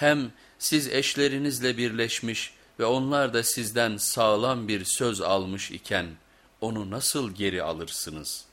Hem siz eşlerinizle birleşmiş ve onlar da sizden sağlam bir söz almış iken onu nasıl geri alırsınız?''